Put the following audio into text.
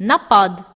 نبض.